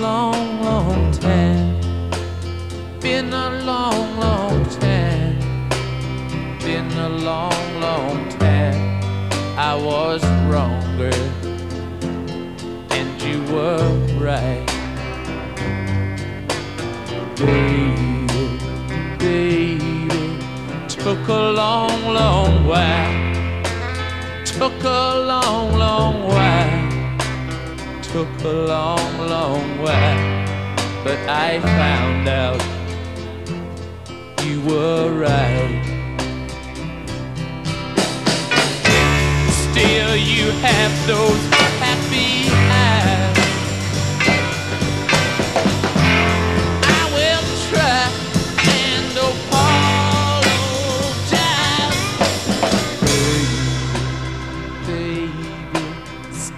long, long time. Been a long, long time. Been a long, long time. I was wrong, girl, and you were right. Baby, baby, took a long, long while. Took a long Took a long, long while. But I found out you were right. Still, you have those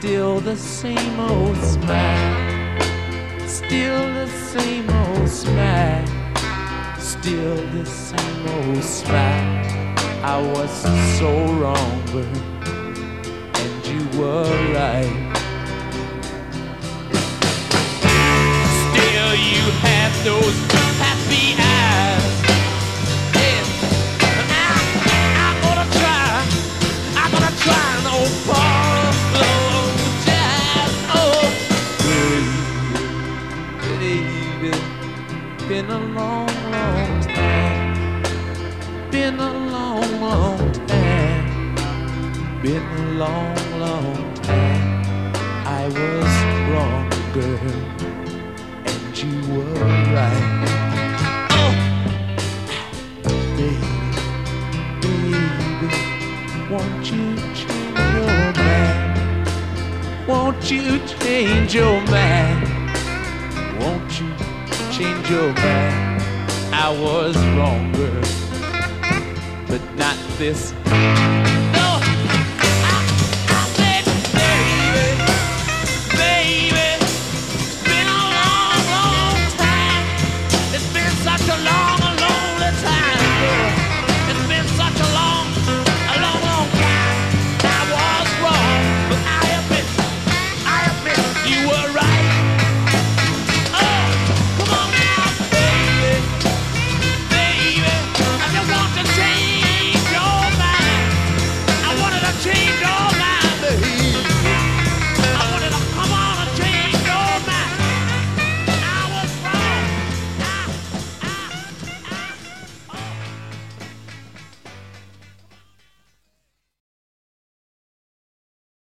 still the same old smile. Still the same old smile. Still the same old smile. I was so wrong, but and you were right. Still, you have those baby, been a long, long time. Been a long, long time. Been a long, long time. I was wrong, girl, and you were right. Oh, baby, baby, won't you change your mind? Won't you change your mind? Change your mind? I was wrong, girl, but not this